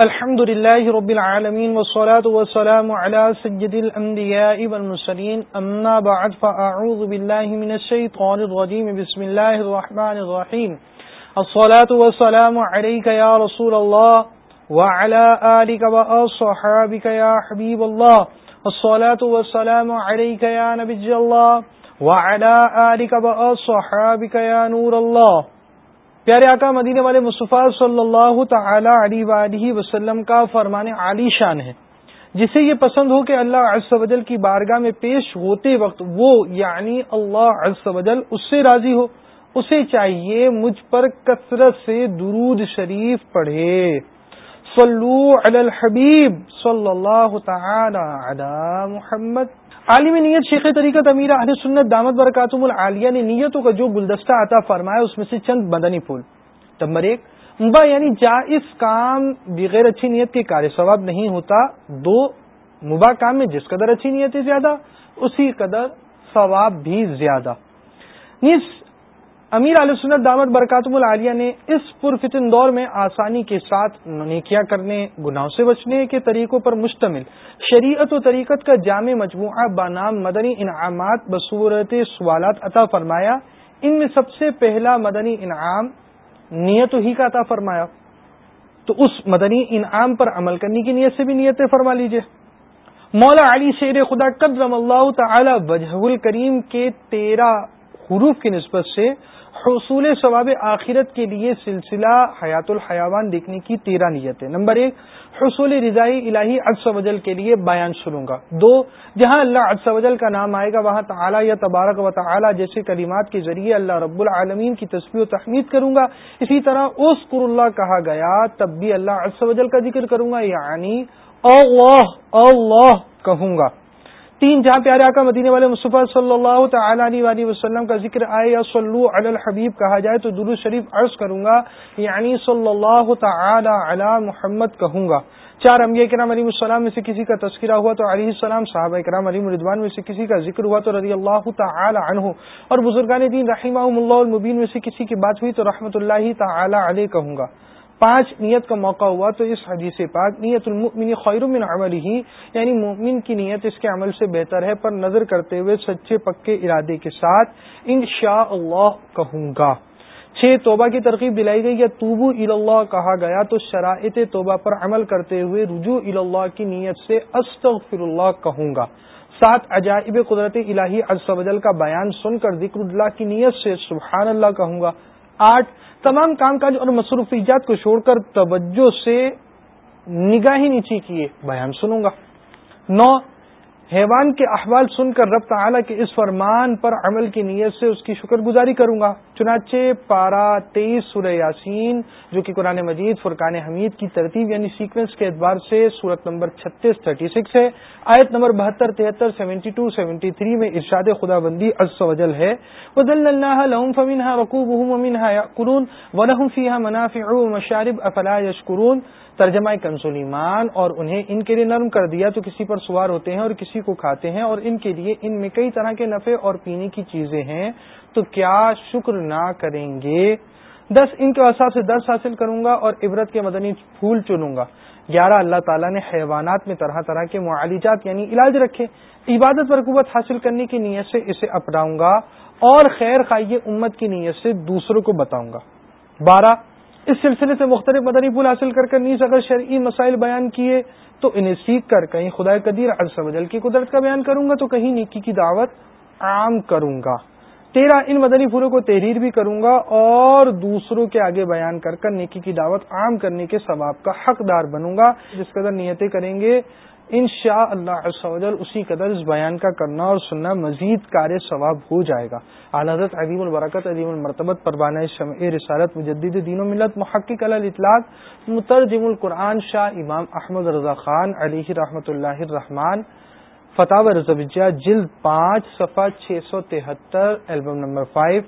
الحمد لله رب العالمين والصلاة والسلام على سجد الأنبياء والمسلين أما بعد فأعوذ بالله من الشيطان الرجيم بسم الله الرحمن الرحيم الصلاة والسلام عليك يا رسول الله وعلى آلك وأصحابك يا حبيب الله الصلاة والسلام عليك يا نبي الله وعلى آلك وأصحابك يا نور الله پیارے آقا مدینے والے مصطفیٰ صلی اللہ تعالی علی وآلہ وسلم کا فرمان عالی شان ہے۔ جسے یہ پسند ہو کہ اللہ عز و جل کی بارگاہ میں پیش ہوتے وقت وہ یعنی اللہ عز و جل اس سے راضی ہو، اسے چاہیے مجھ پر کثرت سے درود شریف پڑھے۔ صلو علی الحبیب صلی اللہ تعالی علی محمد۔ عالمی نیت شیخ طریقت امیر اہل سنت دامت برکاتم العالیہ نے نیتوں کا جو گلدستہ عطا فرمایا، اس میں سے چند مدنی پھول۔ نمبر ایک مبا یعنی جائز کام بغیر اچھی نیت کے کار ثواب نہیں ہوتا۔ دو مبا کام میں جس قدر اچھی نیت ہے زیادہ، اسی قدر ثواب بھی زیادہ۔ نیز امیر علیہ سنت دامت برکاتم العالیہ نے اس پرفتن دور میں آسانی کے ساتھ نیکیاں کرنے، گناہوں سے بچنے کے طریقوں پر مشتمل شریعت و طریقت کا جامع مجموعہ بانام مدنی انعامات بصورت سوالات عطا فرمایا۔ ان میں سب سے پہلا مدنی انعام نیت ہی کا عطا فرمایا۔ تو اس مدنی انعام پر عمل کرنے کی نیت سے بھی نیتیں فرما لیجیے۔ مولا علی شیر خدا قدرم اللہ تعالی وجہ الکریم کے تیرہ حروف کی نسبت سے حصول ثواب آخرت کے لیے سلسلہ حیات الحیوان دیکھنے کی تیرہ نیت ہے نمبر ایک، حصول رضائی الہی اجس وجل کے لیے بیان سنوں گا۔ دو، جہاں اللہ اجس وجل کا نام آئے گا، وہاں تعالیٰ یا تبارک و تعالیٰ جیسے کلمات کے ذریعے اللہ رب العالمین کی تصویر و تحمید کروں گا۔ اسی طرح اس قر اللہ کہا گیا، تب بھی اللہ اجس وجل کا ذکر کروں گا یعنی اللہ اللہ کہوں گا۔ تین جہاں پیارے آقا مدینے والے مصطفیٰ صلی اللہ تعالی علیہ وسلم کا ذکر آئے، یا صلو علی الحبیب کہا جائے تو درو شریف عرض کروں گا یعنی صلی اللہ تعالی علی محمد کہوں گا۔ چار امبیا کرام علیہ السلام میں سے کسی کا تذکرہ ہوا تو علیہ السلام، صحابہ کرام علی مردوان میں سے کسی کا ذکر ہوا تو رضی اللہ تعالی عنہ۔ اور بزرگان دین رحمہ اللہ المبین میں سے کسی کی بات ہوئی تو رحمۃ اللہ تعالی علیہ کہوں گا۔ پانچ نیت کا موقع ہوا تو اس حدیث پاک، نیت المؤمن خیر من عمل ہی یعنی مومن کی نیت اس کے عمل سے بہتر ہے، پر نظر کرتے ہوئے سچے پکے ارادے کے ساتھ ان شاء اللہ کہوں گا۔ چھ، توبہ کی ترغیب دلائی گئی یا توبو اللہ کہا گیا تو شرائط توبہ پر عمل کرتے ہوئے رجوع اللہ کی نیت سے استغفر اللہ کہوں گا۔ سات، عجائب قدرت الہی ارسوجل کا بیان سن کر ذکر اللہ کی نیت سے سبحان اللہ کہوں گا۔ آٹھ تمام کام کاج اور مصروفیات کو چھوڑ کر توجہ سے نگاہی نیچی کیے، بیان سنوں گا۔ نو، حیوان کے احوال سن کر رب تعالی کے اس فرمان پر عمل کی نیت سے اس کی شکر گزاری کروں گا۔ چنانچہ پارا تیئیس سورہ یاسین، جو کہ قرآن مجید فرقان حمید کی ترتیب یعنی سیکوینس کے اعتبار سے صورت نمبر چھتیس، تھرٹی سکس ہے۔ آیت نمبر بہتر، تہتر سیونٹی ٹو سیونٹی تھری میں ارشاد خدا بندی از وجل ہے۔ وزل اللہ لہم فمنها رقوبهم ومنها یأکلون ولہم فیها منافع ومشارب افلا یشکرون ترجمہ کنسلیمان اور انہیں ان کے لیے نرم کر دیا تو کسی پر سوار ہوتے ہیں اور کسی کو کھاتے ہیں اور ان کے لیے ان میں کئی طرح کے نفے اور پینے کی چیزیں ہیں۔ تو کیا شکر نہ کریں گے؟ دس، ان کے وساب سے درس حاصل کروں گا اور عبرت کے مدنی پھول چنوں گا۔ گیارہ اللہ تعالیٰ نے حیوانات میں طرح طرح کے معالجات یعنی علاج رکھے۔ عبادت پر قوت حاصل کرنے کی نیت سے اسے اپناؤں گا اور خیر خائی امت کی نیت سے دوسروں کو بتاؤں گا۔ بارہ، اس سلسلے سے مختلف مدنی پھول حاصل کر کر نیز اگر شرعی مسائل بیان کیے تو انہیں سیکھ کر کہیں خدا قدیر وجل کی قدرت کا بیان کروں گا تو کہیں نیکی کی دعوت عام کروں گا۔ تیرہ ان مدنی پھولوں کو تحریر بھی کروں گا اور دوسروں کے آگے بیان کر کر نیکی کی دعوت عام کرنے کے ثواب کا حقدار بنوں گا، جس قدر نیتیں کریں گے ان شاء اللہ اسی قدر اس بیان کا کرنا اور سننا مزید کار ثواب ہو جائے گا۔ حضرت عظیم البرکت، عظیم المرتبت، پروانہ شمع، رسالت، مجدد دین و ملت، محقق الاطلاق، مترجم القرآن شاہ امام احمد رضا خان علیہ رحمۃ اللہ الرحمان فتح رضویہ جلد پانچ، صفحہ چھ سو تہتر، album number five,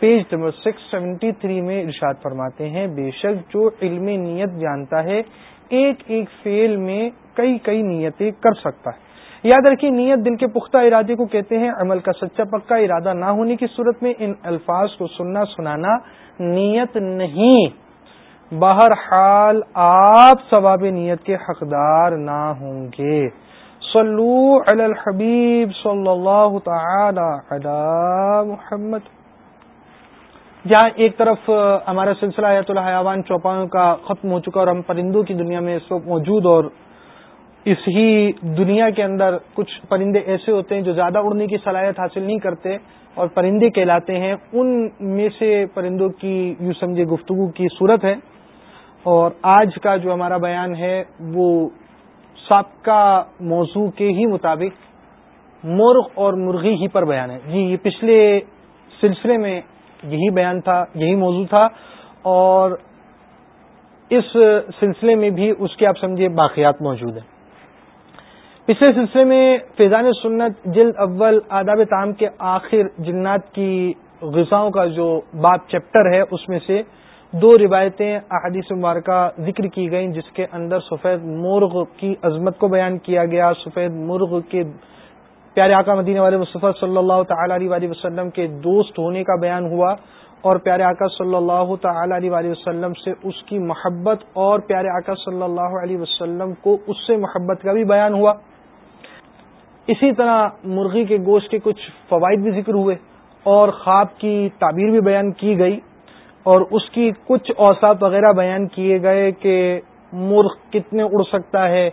page number six seventy three میں ارشاد فرماتے ہیں، بے شک جو علم نیت جانتا ہے، ایک ایک فیل میں کئی کئی نیتیں کر سکتا ہے۔ یاد رکھیے نیت دل کے پختہ ارادے کو کہتے ہیں، عمل کا سچا پکا ارادہ نہ ہونے کی صورت میں ان الفاظ کو سننا، سنانا نیت نہیں۔ بہرحال آپ ثواب نیت کے حقدار نہ ہوں گے۔ صلو علی الحبیب صلی اللہ تعالی علی محمد. جہاں ایک طرف ہمارا سلسلہ آیت الحیوان چوپاوں کا ختم ہو چکا اور ہم پرندوں کی دنیا میں اس وقت موجود اور اس ہی دنیا کے اندر کچھ پرندے ایسے ہوتے ہیں جو زیادہ اڑنے کی صلاحیت حاصل نہیں کرتے اور پرندے کہلاتے ہیں۔ ان میں سے پرندوں کی، یوں سمجھے گفتگو کی صورت ہے۔ اور آج کا جو ہمارا بیان ہے، وہ سابقہ موضوع کے ہی مطابق مرغ اور مرغی ہی پر بیان ہے۔ جی یہ پچھلے سلسلے میں یہی بیان تھا، یہی موضوع تھا اور اس سلسلے میں بھی اس کے آپ سمجھے باقیات موجود ہیں۔ پچھلے سلسلے میں فیضان سنت جلد اول آداب تام کے آخر جنات کی غذاؤں کا جو باب چیپٹر ہے، اس میں سے دو روایتیں، احادیث مبارکہ ذکر کی گئیں، جس کے اندر سفید مرغ کی عظمت کو بیان کیا گیا۔ سفید مرغ کے پیارے آقا مدینہ والے مصطفیٰ صلی اللہ تعالی علیہ وسلم کے دوست ہونے کا بیان ہوا اور پیارے آقا صلی اللہ تعالی علیہ وسلم سے اس کی محبت اور پیارے آقا صلی اللہ علیہ وسلم کو اس سے محبت کا بھی بیان ہوا۔ اسی طرح مرغی کے گوشت کے کچھ فوائد بھی ذکر ہوئے اور خواب کی تعبیر بھی بیان کی گئی۔ اور اس کی کچھ اوساف وغیرہ بیان کیے گئے کہ مرغ کتنے اڑ سکتا ہے،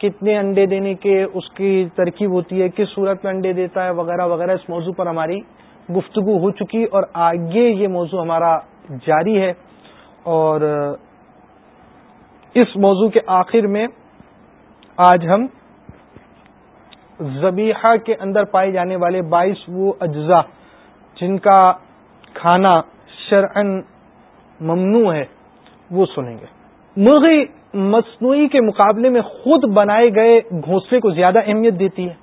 کتنے انڈے دینے کے اس کی ترکیب ہوتی ہے، کس صورت میں انڈے دیتا ہے وغیرہ وغیرہ، اس موضوع پر ہماری گفتگو ہو چکی اور آگے یہ موضوع ہمارا جاری ہے اور اس موضوع کے آخر میں آج ہم زبیحہ کے اندر پائے جانے والے بائیس وہ اجزاء جن کا کھانا شرعن ممنوع ہے، وہ سنیں گے۔ مرغی مصنوعی کے مقابلے میں خود بنائے گئے گھونسلے کو زیادہ اہمیت دیتی ہے۔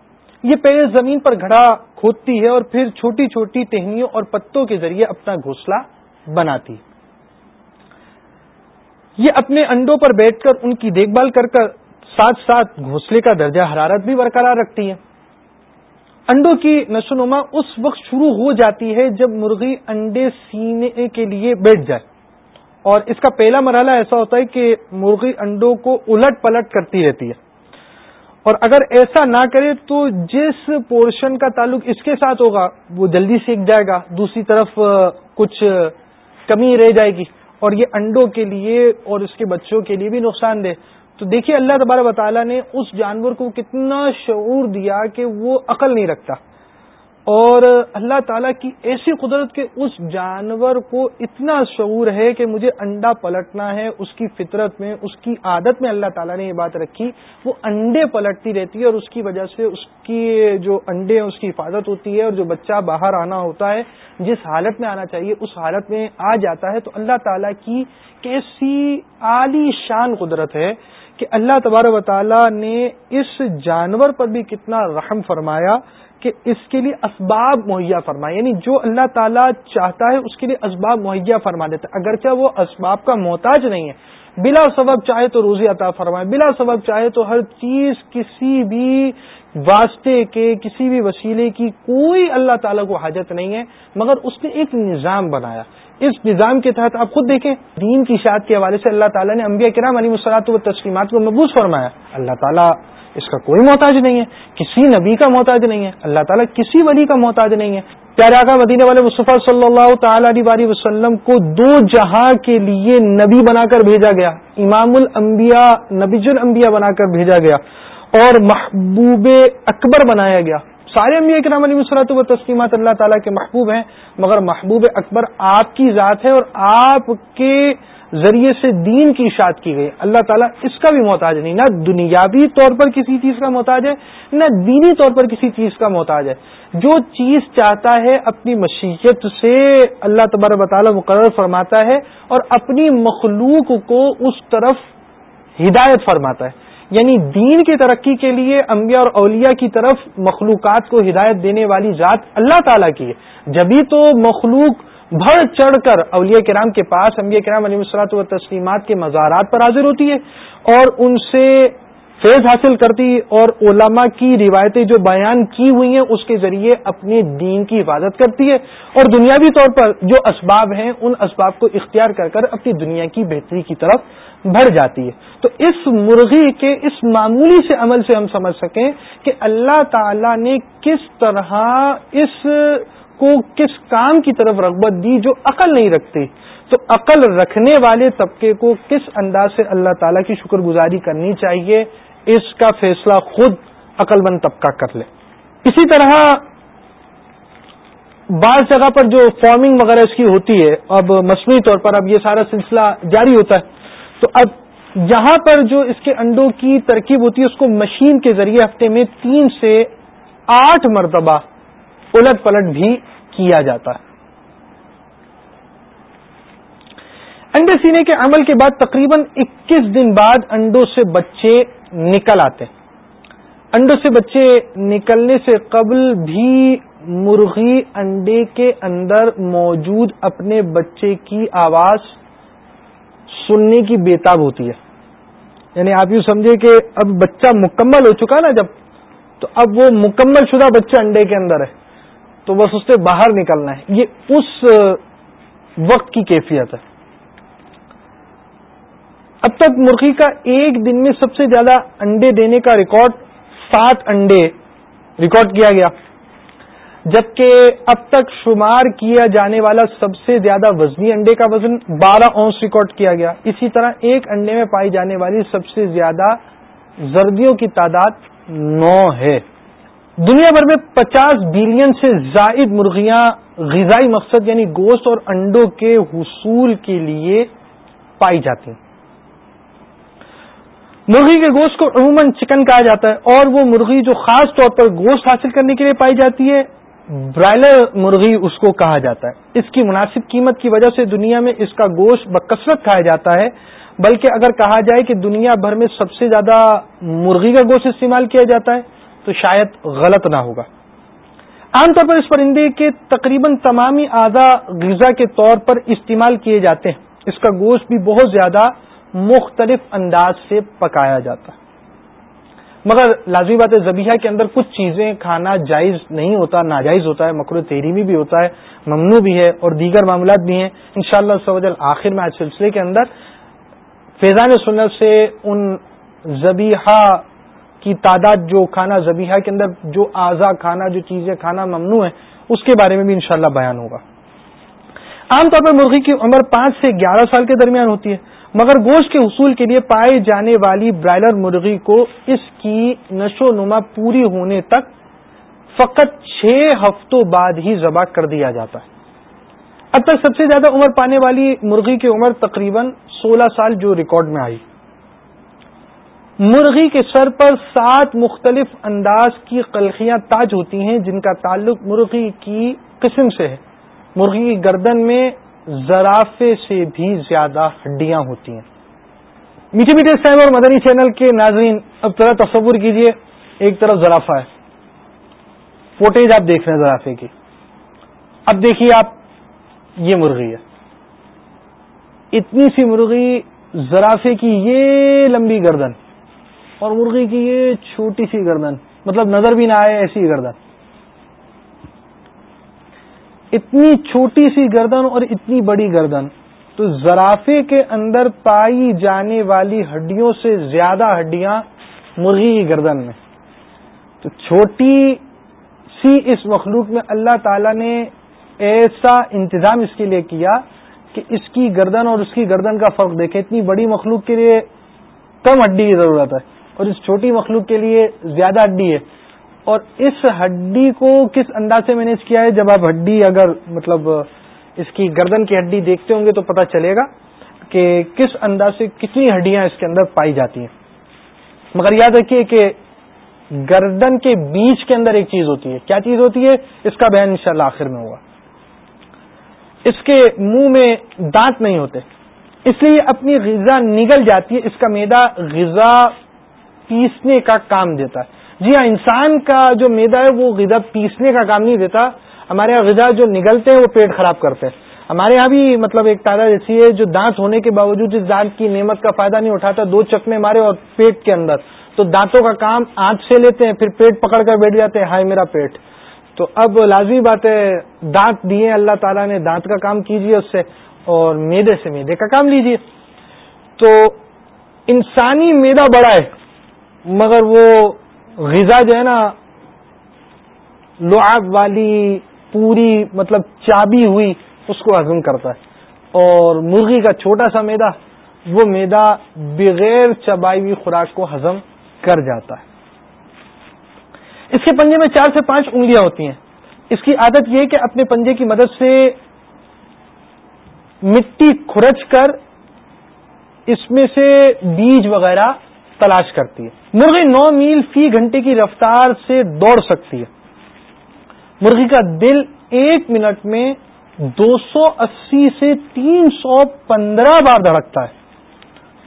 یہ پہلے زمین پر گھڑا کھودتی ہے اور پھر چھوٹی چھوٹی ٹہنیوں اور پتوں کے ذریعے اپنا گھونسلہ بناتی ہے۔ یہ اپنے انڈوں پر بیٹھ کر ان کی دیکھ بھال کر کر ساتھ ساتھ گھونسلے کا درجہ حرارت بھی برقرار رکھتی ہے۔ انڈوں کی نشو نما اس وقت شروع ہو جاتی ہے جب مرغی انڈے سینے کے لیے بیٹھ جائے۔ اور اس کا پہلا مرحلہ ایسا ہوتا ہے کہ مرغی انڈوں کو الٹ پلٹ کرتی رہتی ہے۔ اور اگر ایسا نہ کرے تو جس پورشن کا تعلق اس کے ساتھ ہوگا، وہ جلدی سیکھ جائے گا، دوسری طرف کچھ کمی رہ جائے گی۔ اور یہ انڈوں کے لیے اور اس کے بچوں کے لیے بھی نقصان دہ۔ تو دیکھیے اللہ تبارک تعالیٰ نے اس جانور کو کتنا شعور دیا کہ وہ عقل نہیں رکھتا۔ اور اللہ تعالیٰ کی ایسی قدرت کے اس جانور کو اتنا شعور ہے کہ مجھے انڈا پلٹنا ہے، اس کی فطرت میں، اس کی عادت میں اللہ تعالیٰ نے یہ بات رکھی۔ وہ انڈے پلٹتی رہتی ہے اور اس کی وجہ سے اس کی جو انڈے ہیں، اس کی حفاظت ہوتی ہے اور جو بچہ باہر آنا ہوتا ہے، جس حالت میں آنا چاہیے، اس حالت میں آ جاتا ہے۔ تو اللہ تعالیٰ کی کیسی عالی شان قدرت ہے کہ اللہ تبار و تعالیٰ نے اس جانور پر بھی کتنا رحم فرمایا کہ اس کے لیے اسباب مہیا فرمائے۔ یعنی جو اللہ تعالیٰ چاہتا ہے اس کے لیے اسباب مہیا فرما دیتا ہے۔ اگرچہ وہ اسباب کا محتاج نہیں ہے۔ بلا سبب چاہے تو روزی عطا فرمائے، بلا سبب چاہے تو ہر چیز کسی بھی واسطے کے، کسی بھی وسیلے کی کوئی اللہ تعالیٰ کو حاجت نہیں ہے، مگر اس نے ایک نظام بنایا۔ اس نظام کے تحت آپ خود دیکھیں، دین کی شاعت کے حوالے سے اللہ تعالیٰ نے انبیاء کرام علی مسلاط و تسلیمات کو محبوظ فرمایا۔ اللہ تعالیٰ اس کا کوئی محتاج نہیں ہے، کسی نبی کا محتاج نہیں ہے، اللہ تعالیٰ کسی ولی کا محتاج نہیں ہے۔ پیارے آقا مدینہ والے مصطفیٰ صلی اللہ تعالی علیہ وسلم کو دو جہاں کے لیے نبی بنا کر بھیجا گیا۔ امام الانبیاء نبیج الانبیاء بنا کر بھیجا گیا اور محبوب اکبر بنایا گیا۔ سارے انبیاء کے نام علی مسرت و تسلیمات اللہ تعالیٰ کے محبوب ہیں، مگر محبوب اکبر آپ کی ذات ہے اور آپ کے ذریعے سے دین کی اشاعت کی گئی۔ اللہ تعالیٰ اس کا بھی محتاج نہیں، نہ دنیاوی طور پر کسی چیز کا محتاج ہے، نہ دینی طور پر کسی چیز کا محتاج ہے۔ جو چیز چاہتا ہے اپنی مشیت سے اللہ تبار تعالیٰ مقرر فرماتا ہے اور اپنی مخلوق کو اس طرف ہدایت فرماتا ہے۔ یعنی دین کی ترقی کے لیے انبیاء اور اولیاء کی طرف مخلوقات کو ہدایت دینے والی ذات اللہ تعالیٰ کی ہے۔ جبھی تو مخلوق بڑھ چڑھ کر اولیاء کرام کے پاس، انبیاء کرام علیہ السلاط و تسلیمات کے مزارات پر حاضر ہوتی ہے اور ان سے فیض حاصل کرتی اور علماء کی روایتیں جو بیان کی ہوئی ہیں، اس کے ذریعے اپنے دین کی حفاظت کرتی ہے۔ اور دنیاوی طور پر جو اسباب ہیں، ان اسباب کو اختیار کر کر اپنی دنیا کی بہتری کی طرف بڑھ جاتی ہے۔ تو اس مرغی کے، اس معمولی سے عمل سے ہم سمجھ سکیں کہ اللہ تعالی نے کس طرح اس کو کس کام کی طرف رغبت دی جو عقل نہیں رکھتے۔ تو عقل رکھنے والے طبقے کو کس انداز سے اللہ تعالی کی شکر گزاری کرنی چاہیے؟ اس کا فیصلہ خود عقل مند طبقہ کر لے۔ اسی طرح بعض جگہ پر جو فارمنگ وغیرہ اس کی ہوتی ہے، اب مصنوعی طور پر اب یہ سارا سلسلہ جاری ہوتا ہے۔ تو اب یہاں پر جو اس کے انڈوں کی ترکیب ہوتی ہے، اس کو مشین کے ذریعے ہفتے میں تین سے آٹھ مرتبہ الٹ پلٹ بھی کیا جاتا ہے۔ انڈے سینے کے عمل کے بعد تقریباً اکیس دن بعد انڈوں سے بچے نکل آتے انڈوں سے بچے نکلنے سے قبل بھی مرغی انڈے کے اندر موجود اپنے بچے کی آواز سننے کی بےتاب ہوتی ہے۔ یعنی آپ یوں سمجھے کہ اب بچہ مکمل ہو چکا نا جب، تو اب وہ مکمل شدہ بچہ انڈے کے اندر ہے۔ تو بس اس سے باہر نکلنا ہے۔ یہ اس وقت کی کیفیت ہے۔ اب تک مرغی کا ایک دن میں سب سے زیادہ انڈے دینے کا ریکارڈ سات انڈے ریکارڈ کیا گیا۔ جبکہ اب تک شمار کیا جانے والا سب سے زیادہ وزنی انڈے کا وزن بارہ اونس ریکارڈ کیا گیا۔ اسی طرح ایک انڈے میں پائی جانے والی سب سے زیادہ زردیوں کی تعداد نو ہے۔ دنیا بھر میں پچاس بلین سے زائد مرغیاں غذائی مقصد یعنی گوشت اور انڈوں کے حصول کے لیے پائی جاتی ہیں۔ مرغی کے گوشت کو عموماً چکن کہا جاتا ہے اور وہ مرغی جو خاص طور پر گوشت حاصل کرنے کے لیے پائی جاتی ہے، برائلر مرغی اس کو کہا جاتا ہے۔ اس کی مناسب قیمت کی وجہ سے دنیا میں اس کا گوشت بکثرت کھایا جاتا ہے، بلکہ اگر کہا جائے کہ دنیا بھر میں سب سے زیادہ مرغی کا گوشت استعمال کیا جاتا ہے، تو شاید غلط نہ ہوگا۔ عام طور پر اس پرندے کے تقریباً تمامی اعضا غذا کے طور پر استعمال کیے جاتے ہیں۔ اس کا گوشت بھی بہت زیادہ مختلف انداز سے پکایا جاتا ہے۔ مگر لازمی بات ہے زبیحہ کے اندر کچھ چیزیں کھانا جائز نہیں ہوتا، ناجائز ہوتا ہے۔ مکرو تحریمی بھی ہوتا ہے، ممنوع بھی ہے اور دیگر معاملات بھی ہیں۔ انشاءاللہ شاء اللہ آخر میں آج سلسلے کے اندر فیضان سنت سے ان زبیحہ کی تعداد جو کھانا زبیحہ کے اندر جو اعضا کھانا، جو چیزیں کھانا ممنوع ہے اس کے بارے میں بھی انشاءاللہ بیان ہوگا۔ عام طور پر مرغی کی عمر پانچ سے گیارہ سال کے درمیان ہوتی ہے۔ مگر گوشت کے حصول کے لیے پائے جانے والی برائلر مرغی کو اس کی نشو نما پوری ہونے تک فقط چھ ہفتوں بعد ہی ذبح کر دیا جاتا ہے۔ اب تک سب سے زیادہ عمر پانے والی مرغی کی عمر تقریباً سولہ سال جو ریکارڈ میں آئی۔ مرغی کے سر پر سات مختلف انداز کی قلخیاں تاج ہوتی ہیں جن کا تعلق مرغی کی قسم سے ہے۔ مرغی کی گردن میں زرافے سے بھی زیادہ ہڈیاں ہوتی ہیں۔ میٹھے میٹھے اسٹائم اور مدنی چینل کے ناظرین، اب طرح تصور کیجیے، ایک طرف زرافہ ہے۔ فوٹیج آپ دیکھ رہے ہیں زرافے کی۔ اب دیکھیے آپ، یہ مرغی ہے۔ اتنی سی مرغی زرافے کی یہ لمبی گردن اور مرغی کی یہ چھوٹی سی گردن مطلب نظر بھی نہ آئے ایسی گردن۔ اتنی چھوٹی سی گردن اور اتنی بڑی گردن، تو زرافے کے اندر پائی جانے والی ہڈیوں سے زیادہ ہڈیاں مرغی کی گردن میں۔ تو چھوٹی سی اس مخلوق میں اللہ تعالی نے ایسا انتظام اس کے لیے کیا کہ اس کی گردن اور اس کی گردن کا فرق دیکھیں۔ اتنی بڑی مخلوق کے لیے کم ہڈی کی ضرورت ہے اور اس چھوٹی مخلوق کے لیے زیادہ ہڈی ہے۔ اور اس ہڈی کو کس انداز سے مینج کیا ہے؟ جب آپ ہڈی اگر مطلب اس کی گردن کی ہڈی دیکھتے ہوں گے تو پتہ چلے گا کہ کس انداز سے کتنی ہڈیاں اس کے اندر پائی جاتی ہیں۔ مگر یاد رکھیے کہ گردن کے بیچ کے اندر ایک چیز ہوتی ہے۔ کیا چیز ہوتی ہے؟ اس کا بیان انشاءاللہ آخر میں ہوگا اس کے منہ میں دانت نہیں ہوتے۔ اس لیے اپنی غذا نگل جاتی ہے۔ اس کا میدا غذا پیسنے کا کام دیتا ہے۔ جی ہاں انسان کا جو میدا ہے، وہ غذا پیسنے کا کام نہیں دیتا۔ ہمارے یہاں غذا جو نگلتے ہیں، وہ پیٹ خراب کرتے ہیں۔ ہمارے یہاں بھی مطلب ایک تعداد ایسی ہے، جو دانت ہونے کے باوجود اس دانت کی نعمت کا فائدہ نہیں اٹھاتا، دو چکمے مارے اور پیٹ کے اندر۔ تو دانتوں کا کام آنکھ سے لیتے ہیں، پھر پیٹ پکڑ کر بیٹھ جاتے ہیں، ہائے میرا پیٹ۔ تو اب لازمی بات ہے، دانت دیے، اللہ تعالیٰ نے دانت کا کام کیجیے اس سے اور میدے سے میدے کا کام لیجیے۔ تو انسانی میدا بڑا ہے، مگر وہ غذا جو ہے نا، لعاب والی پوری مطلب چابی ہوئی، اس کو ہضم کرتا ہے۔ اور مرغی کا چھوٹا سا میدا، وہ میدا بغیر چبائی ہوئی خوراک کو ہضم کر جاتا ہے۔ اس کے پنجے میں چار سے پانچ انگلیاں ہوتی ہیں۔ اس کی عادت یہ کہ اپنے پنجے کی مدد سے مٹی کھرچ کر اس میں سے بیج وغیرہ تلاش کرتی ہے۔ مرغی نو میل فی گھنٹے کی رفتار سے دوڑ سکتی ہے۔ مرغی کا دل ایک منٹ میں دو سو اسی سے تین سو پندرہ بار دھڑکتا ہے۔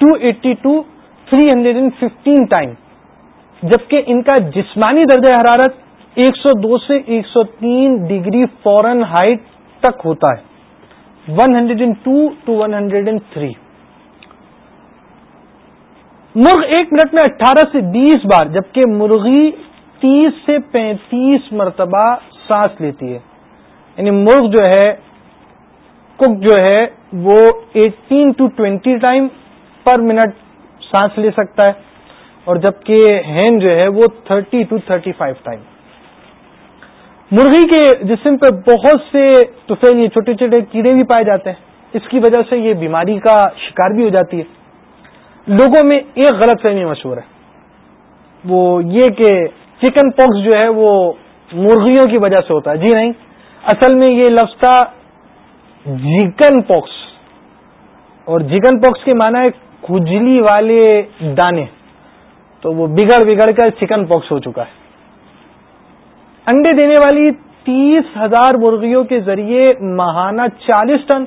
Two eighty two three hundred and fifteen time جبکہ ان کا جسمانی درجہ حرارت ایک سو دو سے ایک سو تین ڈگری فورن ہائٹ تک ہوتا ہے۔ One hundred and two two one hundred and three مرغ ایک منٹ میں اٹھارہ سے بیس بار، جبکہ مرغی تیس سے پینتیس مرتبہ سانس لیتی ہے۔ یعنی مرغ جو ہے، کک جو ہے، وہ eighteen to twenty time per minute سانس لے سکتا ہے۔ اور جبکہ ہین جو ہے، وہ thirty to thirty five time. مرغی کے جسم پہ بہت سے توفیل یہ چھوٹے چھوٹے کیڑے بھی پائے جاتے ہیں۔ اس کی وجہ سے یہ بیماری کا شکار بھی ہو جاتی ہے۔ لوگوں میں ایک غلط فہمی مشہور ہے۔ وہ یہ کہ چکن پاکس جو ہے وہ مرغیوں کی وجہ سے ہوتا ہے۔ جی نہیں، اصل میں یہ لفظ تھا جیکن پاکس اور جیکن پاکس کے معنی ہے کھجلی والے دانے۔ تو وہ بگڑ بگڑ کر چکن پاکس ہو چکا ہے۔ انڈے دینے والی تیس ہزار مرغیوں کے ذریعے ماہانہ چالیس ٹن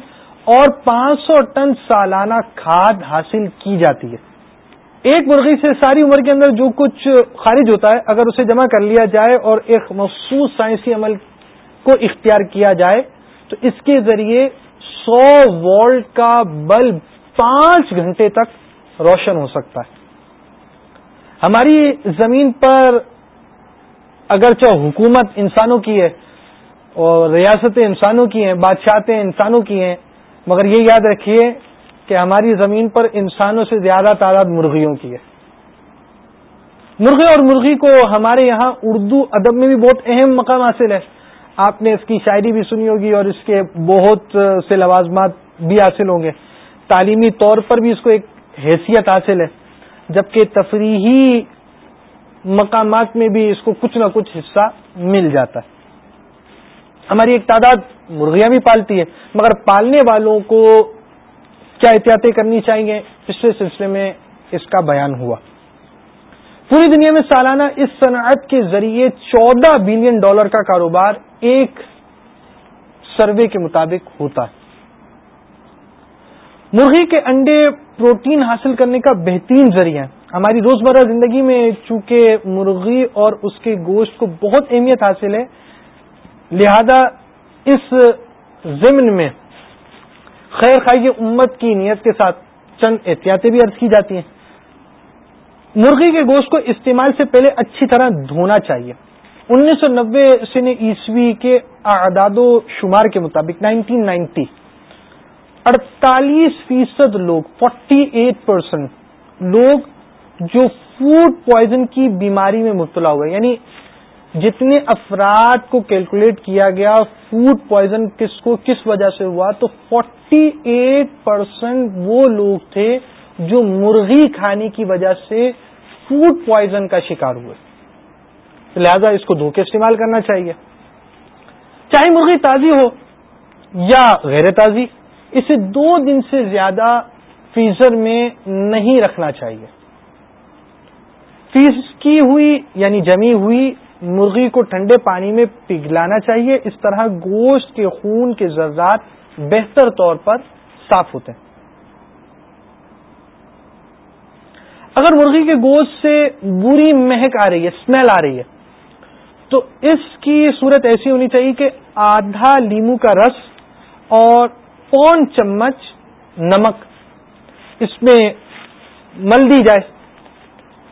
اور پانچ سو ٹن سالانہ کھاد حاصل کی جاتی ہے۔ ایک مرغی سے ساری عمر کے اندر جو کچھ خارج ہوتا ہے، اگر اسے جمع کر لیا جائے اور ایک مخصوص سائنسی عمل کو اختیار کیا جائے، تو اس کے ذریعے سو وولٹ کا بلب پانچ گھنٹے تک روشن ہو سکتا ہے۔ ہماری زمین پر اگرچہ حکومت انسانوں کی ہے اور ریاستیں انسانوں کی ہیں، بادشاہتیں انسانوں کی ہیں مگر یہ یاد رکھیے کہ ہماری زمین پر انسانوں سے زیادہ تعداد مرغیوں کی ہے۔ مرغے اور مرغی کو ہمارے یہاں اردو ادب میں بھی بہت اہم مقام حاصل ہے۔ آپ نے اس کی شاعری بھی سنی ہوگی اور اس کے بہت سے لوازمات بھی حاصل ہوں گے۔ تعلیمی طور پر بھی اس کو ایک حیثیت حاصل ہے، جبکہ تفریحی مقامات میں بھی اس کو کچھ نہ کچھ حصہ مل جاتا ہے۔ ہماری ایک تعداد مرغیاں بھی پالتی ہے مگر پالنے والوں کو کیا احتیاطیں کرنی چاہیے؟ پچھلے سلسلے میں اس کا بیان ہوا۔ پوری دنیا میں سالانہ اس صنعت کے ذریعے چودہ بلین ڈالر کا کاروبار ایک سروے کے مطابق ہوتا ہے۔ مرغی کے انڈے پروٹین حاصل کرنے کا بہترین ذریعہ ہے ہماری روزمرہ زندگی میں چونکہ مرغی اور اس کے گوشت کو بہت اہمیت حاصل ہے لہذا اس ضمن میں خیر خائی امت کی نیت کے ساتھ چند احتیاطیں بھی عرض کی جاتی ہیں۔ مرغی کے گوشت کو استعمال سے پہلے اچھی طرح دھونا چاہیے۔ انیس سو نبے سن عیسوی کے اعداد و شمار کے مطابق نائنٹین نائنٹی۔ اڑتالیس فیصد لوگ، فورٹی ایٹ پرسینٹ لوگ جو فوڈ پوائزن کی بیماری میں مبتلا ہوئے یعنی جتنے افراد کو کیلکولیٹ کیا گیا فوڈ پوائزن کس کو، کس وجہ سے ہوا، تو فورٹی ایٹ پرسینٹ وہ لوگ تھے جو مرغی کھانے کی وجہ سے فوڈ پوائزن کا شکار ہوئے۔ لہذا اس کو دھوکے استعمال کرنا چاہیے۔ چاہے مرغی تازی ہو یا غیر تازی، اسے دو دن سے زیادہ فریزر میں نہیں رکھنا چاہیے۔ فیس کی ہوئی یعنی جمی ہوئی مرغی کو ٹھنڈے پانی میں پگھلانا چاہیے۔ اس طرح گوشت کے خون کے ذرات بہتر طور پر صاف ہوتے ہیں۔ اگر مرغی کے گوشت سے بری مہک آ رہی ہے اسمیل آ رہی ہے، تو اس کی صورت ایسی ہونی چاہیے کہ آدھا لیمو کا رس اور پون چمچ نمک اس میں مل دی جائے۔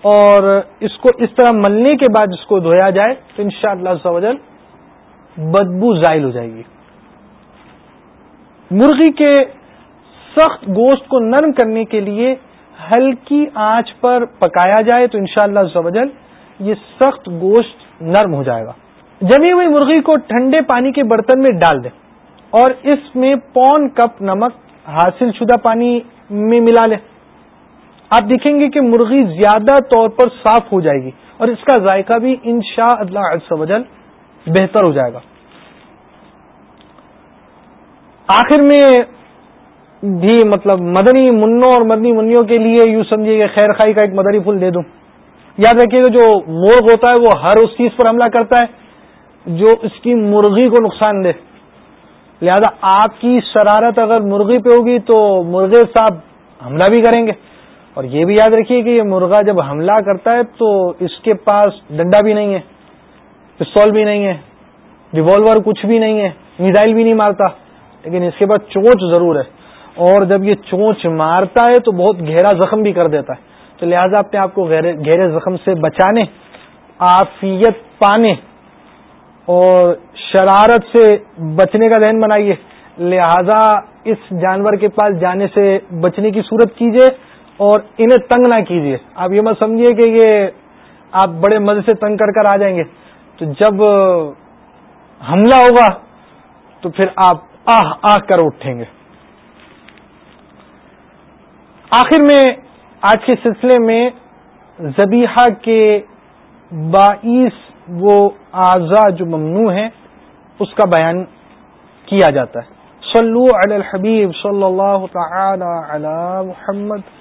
اور اس کو اس طرح ملنے کے بعد اس کو دھویا جائے تو انشاءاللہ شاء اللہ بدبو زائل ہو جائے گی۔ مرغی کے سخت گوشت کو نرم کرنے کے لیے ہلکی آنچ پر پکایا جائے تو انشاءاللہ شاء اللہ یہ سخت گوشت نرم ہو جائے گا۔ جمی ہوئی مرغی کو ٹھنڈے پانی کے برتن میں ڈال دیں اور اس میں پون کپ نمک حاصل شدہ پانی میں ملا لیں۔ آپ دیکھیں گے کہ مرغی زیادہ طور پر صاف ہو جائے گی اور اس کا ذائقہ بھی ان شاء اللہ وجل بہتر ہو جائے گا۔ آخر میں بھی مطلب مدنی منوں اور مدنی منوں کے لیے یوں سمجھیے کہ خیر خائی کا ایک مدنی پھول دے دوں۔ یاد رکھیے گا جو مرغ ہوتا ہے وہ ہر اس چیز پر حملہ کرتا ہے جو اس کی مرغی کو نقصان دے۔ لہذا آپ کی شرارت اگر مرغی پہ ہوگی تو مرغے صاحب حملہ بھی کریں گے۔ اور یہ بھی یاد رکھیے کہ یہ مرغا جب حملہ کرتا ہے تو اس کے پاس ڈنڈا بھی نہیں ہے، پستول بھی نہیں ہے، ریوالور کچھ بھی نہیں ہے، میزائل بھی نہیں مارتا۔ لیکن اس کے بعد چونچ ضرور ہے۔ اور جب یہ چونچ مارتا ہے تو بہت گہرا زخم بھی کر دیتا ہے۔ تو لہذا اپنے آپ کو گہرے زخم سے بچانے آفیت پانے اور شرارت سے بچنے کا ذہن بنائیے۔ لہذا اس جانور کے پاس جانے سے بچنے کی صورت کیجیے۔ اور انہیں تنگ نہ کیجیے آپ یہ مت سمجھیے کہ یہ آپ بڑے مزے سے تنگ کر کر آ جائیں گے۔ تو جب حملہ ہوگا تو پھر آپ آہ آہ کر اٹھیں گے۔ آخر میں آج کے سلسلے میں زبیحہ کے باعث وہ اعضا جو ممنوع ہیں، اس کا بیان کیا جاتا ہے۔ صلو علی الحبیب صلی اللہ تعالی علی محمد۔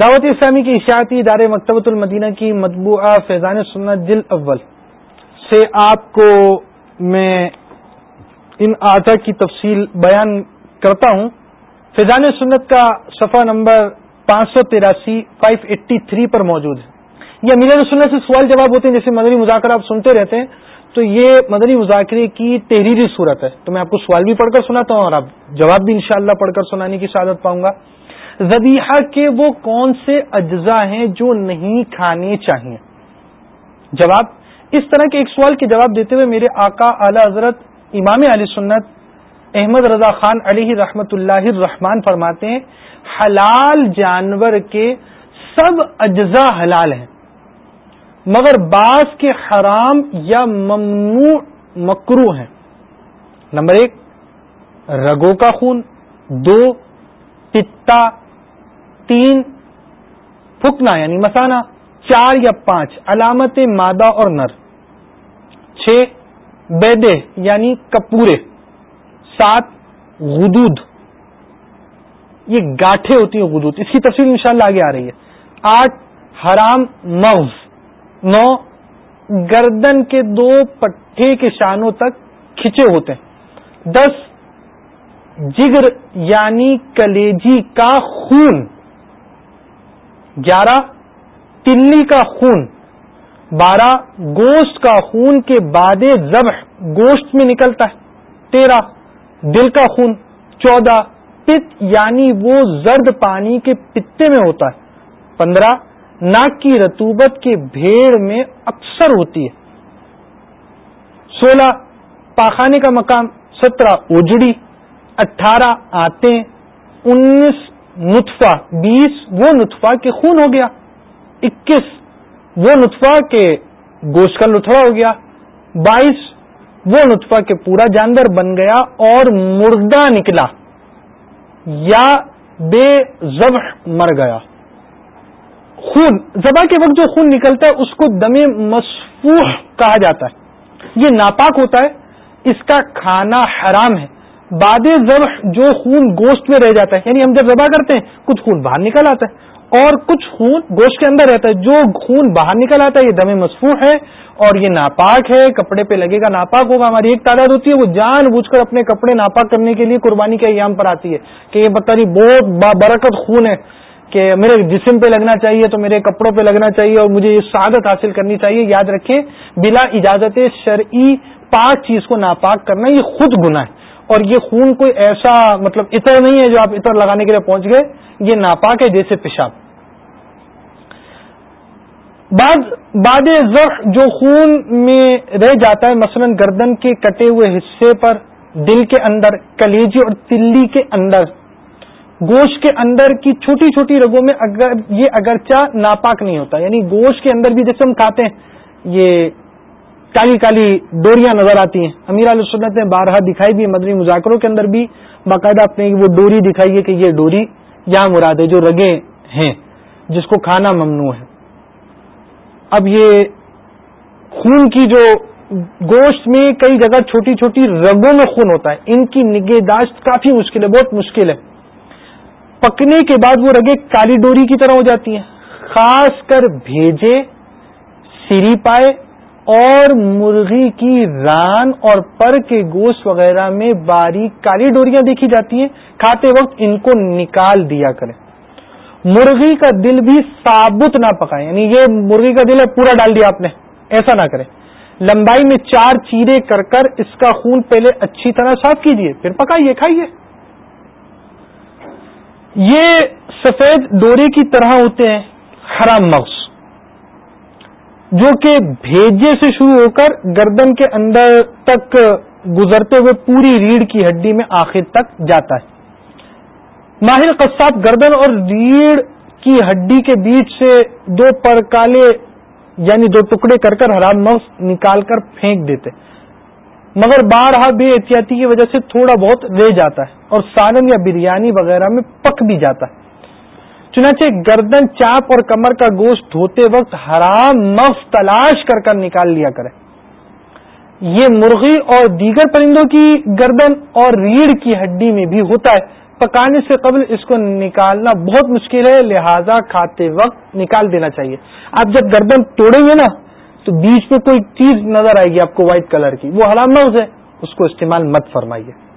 دعوت اسلامی کی اشاعتی ادارے مکتبۃ المدینہ کی مطبوعہ فیضان سنت جل اول سے آپ کو میں ان آتا کی تفصیل بیان کرتا ہوں۔ فیضان سنت کا صفحہ نمبر پانچ سو تراسی فائیو ایٹی تھری پر موجود ہے۔ یہ امیر سنت سے سوال جواب ہوتے ہیں، جیسے مدنی مذاکرہ آپ سنتے رہتے ہیں، تو یہ مدنی مذاکرے کی تحریری صورت ہے۔ تو میں آپ کو سوال بھی پڑھ کر سناتا ہوں اور آپ جواب بھی انشاءاللہ پڑھ کر سنانے کی سعادت پاؤں گا۔ زبیحہ کے وہ کون سے اجزاء ہیں جو نہیں کھانے چاہیے؟ جواب، اس طرح کے ایک سوال کے جواب دیتے ہوئے میرے آقا اعلی حضرت امام علی سنت احمد رضا خان علی رحمت اللہ الرحمان فرماتے ہیں، حلال جانور کے سب اجزاء حلال ہیں، مگر بعض کے حرام یا ممنوع مکرو ہیں۔ نمبر ایک، رگوں کا خون، دو، پتا تین پھکنا یعنی مسانا، چار یا پانچ، علامت مادہ اور نر۔ چھ، بیدے یعنی کپورے۔ سات، غدود۔ یہ گاٹھے ہوتی ہیں غدود۔ اس کی تفصیل انشاءاللہ آگے آ رہی ہے۔ آٹھ، حرام مغز۔ نو، گردن کے دو پٹھے کے شانوں تک کھچے ہوتے ہیں۔ دس، جگر یعنی کلیجی کا خون۔ گیارہ تلی کا خون، بارہ، گوشت کا خون کے بعد ذبح، گوشت میں نکلتا ہے، تیرہ، دل کا خون، چودہ، پت یعنی وہ زرد پانی کے پتے میں ہوتا ہے، پندرہ، ناک کی رتوبت کے بھیڑ میں اکثر ہوتی ہے، سولہ، پاخانے کا مقام، سترہ، اجڑی، اٹھارہ آتے انیس نطفہ، بیس، وہ نطفہ کے خون ہو گیا، اکیس، وہ نطفہ کے گوشت کا لتھڑا ہو گیا، بائیس، وہ نطفہ کے پورا جانور بن گیا اور مردہ نکلا، یا بے ذبح مر گیا۔ خون، ذبح کے وقت جو خون نکلتا ہے، اس کو دم مصفوح کہا جاتا ہے۔ یہ ناپاک ہوتا ہے، اس کا کھانا حرام ہے۔ باد ذبح جو خون گوشت میں رہ جاتا ہے یعنی ہم جب ذبح کرتے ہیں، کچھ خون باہر نکل آتا ہے اور کچھ خون گوشت کے اندر رہتا ہے۔ جو خون باہر نکل آتا ہے، یہ دم مصفوح ہے اور یہ ناپاک ہے، کپڑے پہ لگے گا ناپاک ہوگا۔ ہماری ایک تعداد ہوتی ہے، وہ جان بوجھ کر اپنے کپڑے ناپاک کرنے کے لیے قربانی کے ایام پر آتی ہے کہ یہ پتہ نہیں، بہت برکت خون ہے کہ میرے جسم پہ لگنا چاہیے تو میرے کپڑوں پہ لگنا چاہیے اور مجھے یہ سعادت حاصل کرنی چاہیے۔ یاد رکھیں، بلا اجازت شرعی پاک چیز کو ناپاک کرنا یہ خود گناہ ہے۔ اور یہ خون کوئی ایسا مطلب عطر نہیں ہے جو آپ عطر لگانے کے لیے پہنچ گئے، یہ ناپاک ہے جیسے پیشاب۔ بعض باد ذخ جو خون میں رہ جاتا ہے، مثلا گردن کے کٹے ہوئے حصے پر، دل کے اندر، کلیجی اور تلی کے اندر، گوشت کے اندر کی چھوٹی چھوٹی رگوں میں اگر یہ اگرچہ ناپاک نہیں ہوتا یعنی گوشت کے اندر بھی جیسے ہم کھاتے ہیں، یہ کالی کالی ڈوریاں نظر آتی ہیں۔ امیر علیہ سنت نے بارہا دکھائی بھی، مدنی مذاکروں کے اندر بھی باقاعدہ اپنے وہ ڈوری دکھائی ہے کہ یہ ڈوری یہاں مراد ہے، جو رگیں ہیں، جس کو کھانا ممنوع ہے۔ اب یہ خون کی جو گوشت میں کئی جگہ چھوٹی چھوٹی رگوں میں خون ہوتا ہے، ان کی نگہداشت کافی مشکل ہے، بہت مشکل ہے۔ پکنے کے بعد وہ رگیں کالی ڈوری کی طرح ہو جاتی ہیں۔ خاص کر بھیجے سری پائے اور مرغی کی ران اور پر کے گوشت وغیرہ میں باریک کالی ڈوریاں دیکھی جاتی ہیں۔ کھاتے وقت ان کو نکال دیا کریں۔ مرغی کا دل بھی ثابت نہ پکائے یعنی یہ مرغی کا دل ہے، پورا ڈال دیا آپ نے۔ ایسا نہ کریں۔ لمبائی میں چار چیرے کر کر اس کا خون پہلے اچھی طرح صاف کیجیے پھر پکائیے، کھائیے۔ یہ سفید ڈورے کی طرح ہوتے ہیں، حرام مغز۔ جو کہ بھیجے سے شروع ہو کر گردن کے اندر تک گزرتے ہوئے پوری ریڑھ کی ہڈی میں آخر تک جاتا ہے۔ ماہر قصاب گردن اور ریڑھ کی ہڈی کے بیچ سے دو پرکالے یعنی دو ٹکڑے کر کر حرام مغز نکال کر پھینک دیتے۔ مگر بارہا بے احتیاطی کی وجہ سے تھوڑا بہت رہ جاتا ہے اور سالن یا بریانی وغیرہ میں پک بھی جاتا ہے۔ چنانچہ گردن چاپ اور کمر کا گوشت دھوتے وقت حرام مغز تلاش کر کر نکال لیا کرے۔ یہ مرغی اور دیگر پرندوں کی گردن اور ریڑھ کی ہڈی میں بھی ہوتا ہے۔ پکانے سے قبل اس کو نکالنا بہت مشکل ہے، لہذا کھاتے وقت نکال دینا چاہیے۔ آپ جب گردن توڑیں گے نا، تو بیچ میں کوئی چیز نظر آئے گی آپ کو وائٹ کلر کی۔ وہ حرام نوز ہے، اس کو استعمال مت فرمائیے۔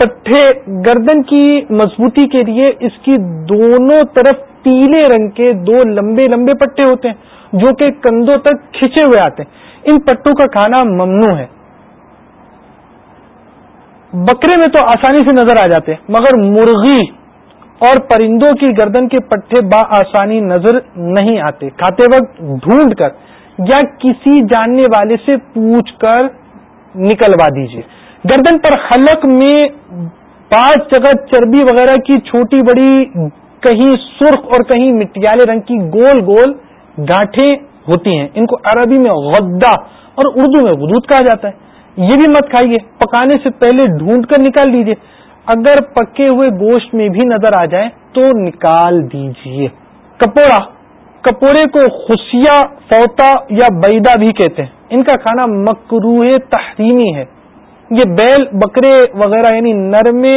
پٹھے گردن کی مضبوطی کے لیے اس کی دونوں طرف پیلے رنگ کے دو لمبے لمبے پٹے ہوتے ہیں، جو کہ کندھوں تک کھچے ہوئے آتے ہیں۔ ان پٹوں کا کھانا ممنوع ہے۔ بکرے میں تو آسانی سے نظر آ جاتے مگر مرغی اور پرندوں کی گردن کے پٹھے با آسانی نظر نہیں آتے۔ کھاتے وقت ڈھونڈ کر یا کسی جاننے والے سے پوچھ کر نکلوا دیجیے گردن پر حلق میں پانچ جگہ چربی وغیرہ کی چھوٹی بڑی کہیں سرخ اور کہیں مٹیالے رنگ کی گول گول گاٹھیں ہوتی ہیں۔ ان کو عربی میں غدہ اور اردو میں غدود کہا جاتا ہے۔ یہ بھی مت کھائیے، پکانے سے پہلے ڈھونڈ کر نکال دیجیے اگر پکے ہوئے گوشت میں بھی نظر آ جائے تو نکال دیجیے کپوڑا کپوڑے کو خوشیا فوتا یا بیدا بھی کہتے ہیں۔ ان کا کھانا مکروح تحریمی ہے۔ یہ بیل بکرے وغیرہ یعنی نرمے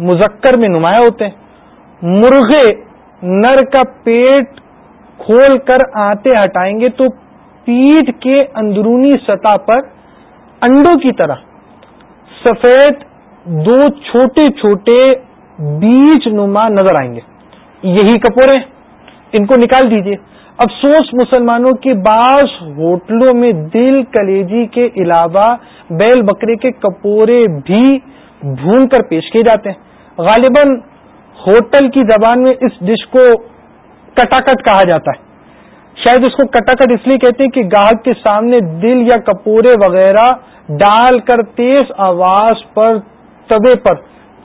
مذکر میں نمایاں ہوتے ہیں۔ مرغے نر کا پیٹ کھول کر آتے ہٹائیں گے تو پیٹ کے اندرونی سطح پر انڈوں کی طرح سفید دو چھوٹے چھوٹے بیج نما نظر آئیں گے۔ یہی کپورے ان کو نکال دیجیے افسوس مسلمانوں کے بعض ہوٹلوں میں دل کلیجی کے علاوہ بیل بکرے کے کپورے بھی بھون کر پیش کیے جاتے ہیں۔ غالباً ہوٹل کی زبان میں اس ڈش کو کٹاکٹ کہا جاتا ہے۔ شاید اس کو کٹاکٹ اس لیے کہتے ہیں کہ گاہک کے سامنے دل یا کپورے وغیرہ ڈال کر تیز آواز پر تبے پر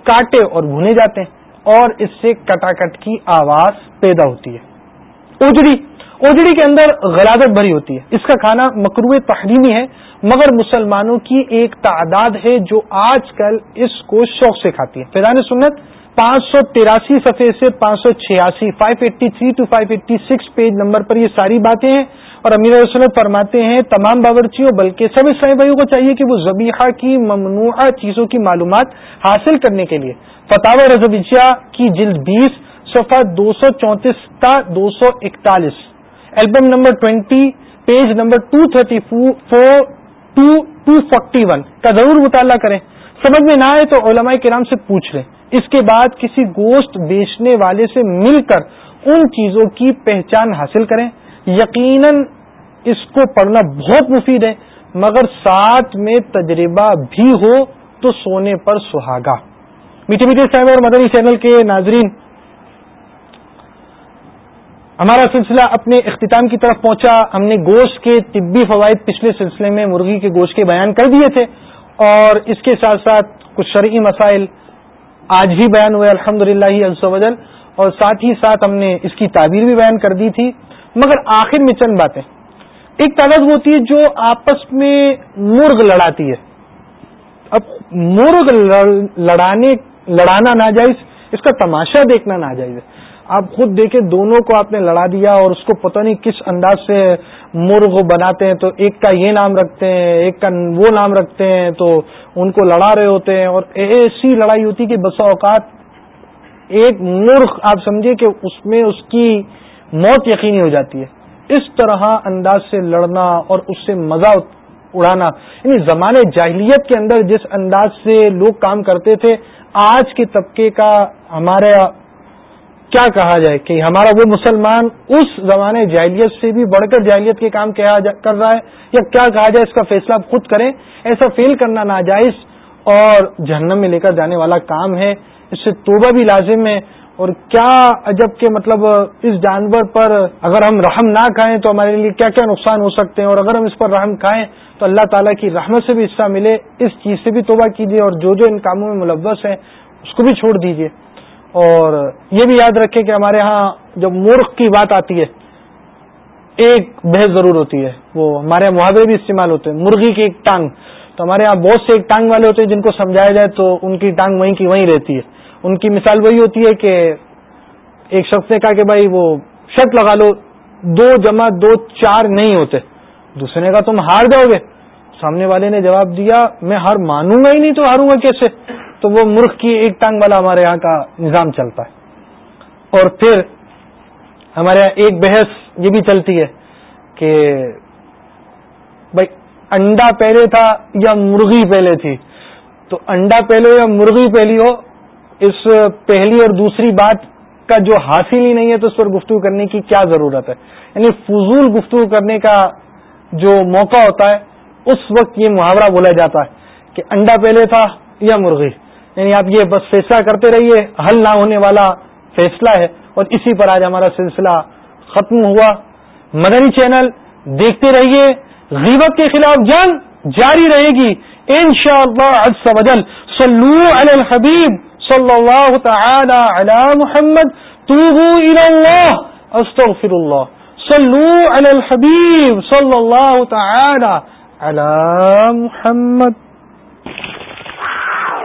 کاٹے اور بھونے جاتے ہیں اور اس سے کٹاکٹ کی آواز پیدا ہوتی ہے۔ اجڑی اجڑی کے اندر غلازت بھری ہوتی ہے۔ اس کا کھانا مکرو تحریمی ہے، مگر مسلمانوں کی ایک تعداد ہے جو آج کل اس کو شوق سے کھاتی ہے۔ فیضان سنت، پانچ سو تراسی صفحے سے پانچ سو چھیاسی five eighty three to five eighty six page number پر یہ ساری باتیں ہیں۔ اور امیر رسولت فرماتے ہیں، تمام باورچیوں، بلکہ سب عیسائی بھائیوں کو چاہیے کہ وہ زبیحہ کی ممنوعہ چیزوں کی معلومات حاصل کرنے کے لیے۔ فتح رضویہ کی جلد بیس، صفحہ دو سو چونتیس تا دو سو اکتالیس۔ Album number twenty page number two thirty four to two forty one کا ضرور مطالعہ کریں۔ سمجھ میں نہ آئے تو علماء کرام سے پوچھ لیں۔ اس کے بعد کسی گوشت بیچنے والے سے مل کر ان چیزوں کی پہچان حاصل کریں۔ یقیناً اس کو پڑھنا بہت مفید ہے۔ مگر ساتھ میں تجربہ بھی ہو تو سونے پر سہاگا۔ میٹھے میٹھے صاحب اور مدنی چینل کے ناظرین ہمارا سلسلہ اپنے اختتام کی طرف پہنچا۔ ہم نے گوشت کے طبی فوائد پچھلے سلسلے میں مرغی کے گوشت کے بیان کر دیے تھے اور اس کے ساتھ ساتھ کچھ شرعی مسائل آج بھی بیان ہوئے الحمد للہ وجل اور ساتھ ہی ساتھ ہم نے اس کی تعبیر بھی بیان کر دی تھی۔ مگر آخر میں چند باتیں۔ ایک طلب ہوتی ہے جو آپس میں مرغ لڑاتی ہے۔ اب مرغ لڑانے لڑانا ناجائز، اس کا تماشا دیکھنا ناجائز ہے۔ آپ خود دیکھیں، دونوں کو آپ نے لڑا دیا اور اس کو پتہ نہیں کس انداز سے مرغ بناتے ہیں۔ تو ایک کا یہ نام رکھتے ہیں، ایک کا وہ نام رکھتے ہیں۔ تو ان کو لڑا رہے ہوتے ہیں اور ایسی لڑائی ہوتی کہ بسا اوقات ایک مرغ، آپ سمجھے کہ اس میں اس کی موت یقینی ہو جاتی ہے۔ اس طرح انداز سے لڑنا اور اس سے مزہ اڑانا یعنی زمانے جاہلیت کے اندر جس انداز سے لوگ کام کرتے تھے، آج کے طبقے کا ہمارے کیا کہا جائے کہ ہمارا وہ مسلمان اس زمانے جاہلیت سے بھی بڑھ کر جاہلیت کے کام کیا کر رہا ہے؟ یا کیا کہا جائے اس کا فیصلہ آپ خود کریں؟ ایسا فیل کرنا ناجائز اور جہنم میں لے کر جانے والا کام ہے۔ اس سے توبہ بھی لازم ہے۔ اور کیا عجب کے مطلب اس جانور پر اگر ہم رحم نہ کھائیں تو ہمارے لیے کیا کیا نقصان ہو سکتے ہیں؟ اور اگر ہم اس پر رحم کھائیں تو اللہ تعالیٰ کی رحمت سے بھی حصہ ملے۔ اس چیز سے بھی توبہ کیجیے اور جو جو ان کاموں میں ملوث ہیں اس کو بھی چھوڑ دیجیے اور یہ بھی یاد رکھیں کہ ہمارے ہاں جب مرغ کی بات آتی ہے، ایک بحث ضرور ہوتی ہے۔ وہ ہمارے یہاں محاورے بھی استعمال ہوتے ہیں، مرغی کی ایک ٹانگ۔ تو ہمارے یہاں بہت سے ایک ٹانگ والے ہوتے ہیں جن کو سمجھایا جائے تو ان کی ٹانگ وہیں کی وہیں رہتی ہے۔ ان کی مثال وہی ہوتی ہے کہ ایک شخص نے کہا کہ بھائی، وہ شرط لگا لو، دو جمع دو چار نہیں ہوتے۔ دوسرے نے کہا، تم ہار جاؤ گے۔ سامنے والے نے جواب دیا، میں ہار مانوں گا ہی نہیں تو ہاروں گا کیسے؟ تو وہ مرغ کی ایک ٹانگ والا ہمارے یہاں کا نظام چلتا ہے۔ اور پھر ہمارے یہاں ایک بحث یہ بھی چلتی ہے کہ بھائی انڈا پہلے تھا یا مرغی پہلے تھی؟ تو انڈا پہلے یا مرغی پہلی ہو، اس پہلی اور دوسری بات کا جو حاصل ہی نہیں ہے تو اس پر گفتگو کرنے کی کیا ضرورت ہے؟ یعنی فضول گفتگو کرنے کا جو موقع ہوتا ہے، اس وقت یہ محاورہ بولا جاتا ہے کہ انڈا پہلے تھا یا مرغی۔ یعنی آپ یہ بس فیصلہ کرتے رہیے، حل نہ ہونے والا فیصلہ ہے۔ اور اسی پر آج ہمارا سلسلہ ختم ہوا۔ مدنی چینل دیکھتے رہیے۔ غیبت کے خلاف جنگ جاری رہے گی۔ ان شاء اللہ صلو علی الحبیب صلی اللہ تعالی علی محمد۔ توبو الى اللہ۔ استغفر اللہ صلو علی الحبیب صلی اللہ تعالی علی محمد۔